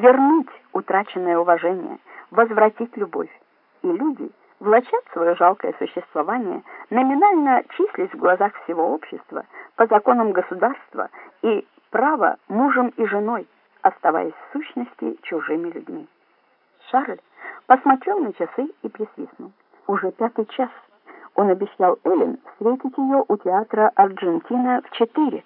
вернуть утраченное уважение, возвратить любовь. И люди влачат свое жалкое существование, номинально числись в глазах всего общества, по законам государства и право мужем и женой, оставаясь в сущности чужими людьми. Шарль посмотрел на часы и присвистнул. Уже пятый час. Он обещал Эллен встретить ее у театра «Аргентина» в четыре.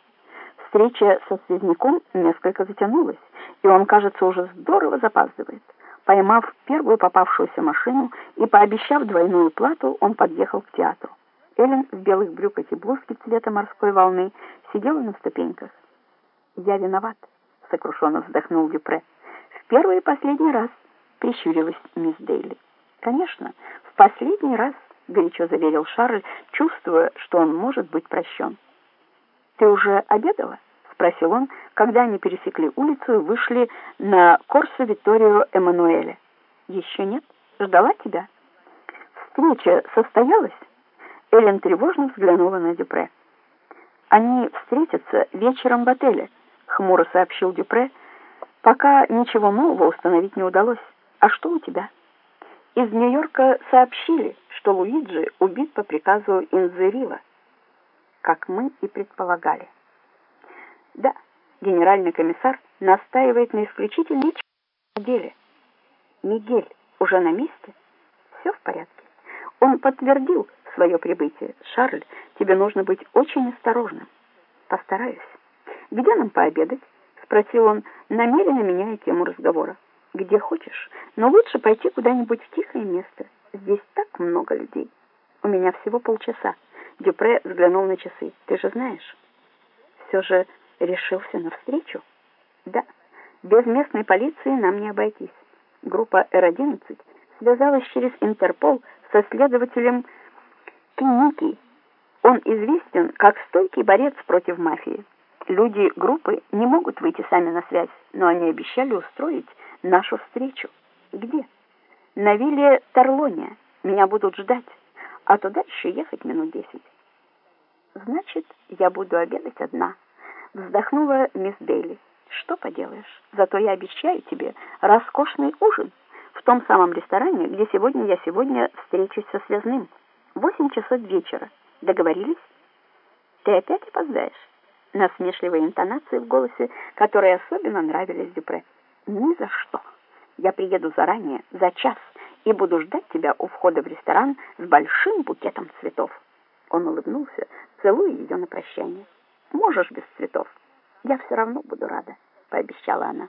Встреча со связняком несколько затянулась, и он, кажется, уже здорово запаздывает. Поймав первую попавшуюся машину и пообещав двойную плату, он подъехал к театру. Эллен в белых брюках и блузке цвета морской волны сидела на ступеньках. «Я виноват», — сокрушенно вздохнул Дюпре. «В первый и последний раз», — прищурилась мисс Дейли. «Конечно, в последний раз», — горячо заверил Шарль, чувствуя, что он может быть прощен. «Ты уже обедала?» — спросил он, когда они пересекли улицу и вышли на Корсо Витторио Эммануэля. «Еще нет? Ждала тебя?» «Встреча состоялась?» Эллен тревожно взглянула на Дюпре. «Они встретятся вечером в отеле», — хмуро сообщил Дюпре. «Пока ничего нового установить не удалось. А что у тебя?» «Из Нью-Йорка сообщили, что Луиджи убит по приказу Инзерила, как мы и предполагали». «Да, генеральный комиссар настаивает на исключительном деле. Мигель уже на месте? Все в порядке. Он подтвердил свое прибытие. Шарль, тебе нужно быть очень осторожным. Постараюсь. Где нам пообедать? Спросил он, намеренно меняя тему разговора. Где хочешь, но лучше пойти куда-нибудь в тихое место. Здесь так много людей. У меня всего полчаса. Дюпре взглянул на часы. Ты же знаешь. Все же решился на встречу? Да, без местной полиции нам не обойтись. Группа Р-11 связалась через Интерпол со следователем Киники. Он известен как стойкий борец против мафии. Люди группы не могут выйти сами на связь, но они обещали устроить нашу встречу. Где? На вилле Торлония. Меня будут ждать, а туда еще ехать минут десять. Значит, я буду обедать одна. Вздохнула мисс Дейли. Что поделаешь, зато я обещаю тебе роскошный ужин в том самом ресторане, где сегодня я сегодня встречусь со связным. Восемь часов вечера. Договорились? Ты опять опоздаешь? Насмешливые интонации в голосе, которые особенно нравились Дюпре. Ни за что. Я приеду заранее, за час, и буду ждать тебя у входа в ресторан с большим букетом цветов. Он улыбнулся, целуя ее на прощание. Можешь без цветов. Я все равно буду рада, пообещала она.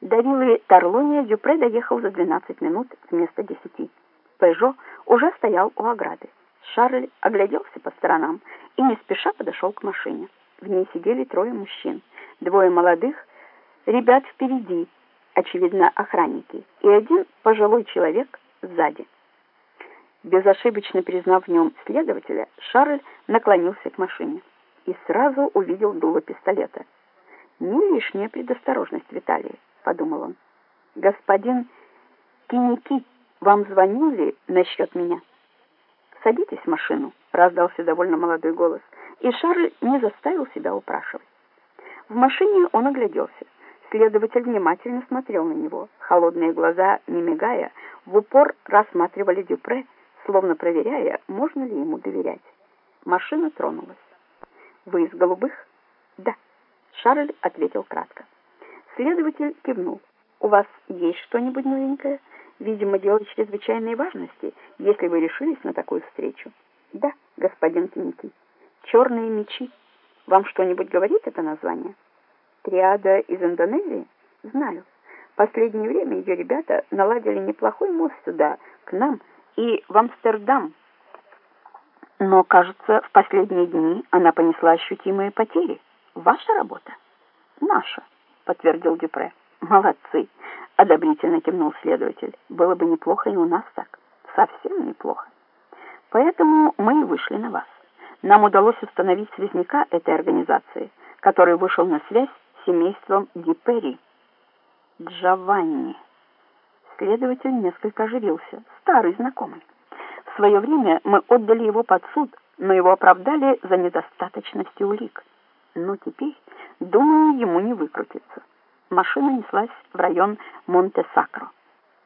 До виллы Торлония Дюпре доехал за 12 минут вместо 10. Пежо уже стоял у ограды. Шарль огляделся по сторонам и не спеша подошел к машине. В ней сидели трое мужчин, двое молодых, ребят впереди, очевидно, охранники, и один пожилой человек сзади. Безошибочно признав в нем следователя, Шарль наклонился к машине и сразу увидел дуло пистолета. «Не лишняя предосторожность, Виталий», — подумал он. «Господин Киники, вам звонили насчет меня?» «Садитесь в машину», — раздался довольно молодой голос, и Шарль не заставил себя упрашивать. В машине он огляделся. Следователь внимательно смотрел на него. Холодные глаза, не мигая, в упор рассматривали Дюпре, словно проверяя, можно ли ему доверять. Машина тронулась. «Вы из голубых?» «Да», — Шарль ответил кратко. Следователь кивнул. «У вас есть что-нибудь новенькое? Видимо, дело чрезвычайной важности, если вы решились на такую встречу». «Да, господин Кинки. Черные мечи. Вам что-нибудь говорит это название?» «Триада из Индонезии?» «Знаю. Последнее время ее ребята наладили неплохой мост сюда, к нам, и в Амстердам. Но, кажется, в последние дни она понесла ощутимые потери. Ваша работа? Наша, подтвердил Дюпре. Молодцы, одобрительно кивнул следователь. Было бы неплохо и у нас так. Совсем неплохо. Поэтому мы и вышли на вас. Нам удалось установить связняка этой организации, который вышел на связь семейством Дипери. Джованни. Следователь несколько оживился. Старый знакомый. В свое время мы отдали его под суд, но его оправдали за недостаточность улик. Но теперь, думаю, ему не выкрутиться. машина неслась в район Монте-Сакро.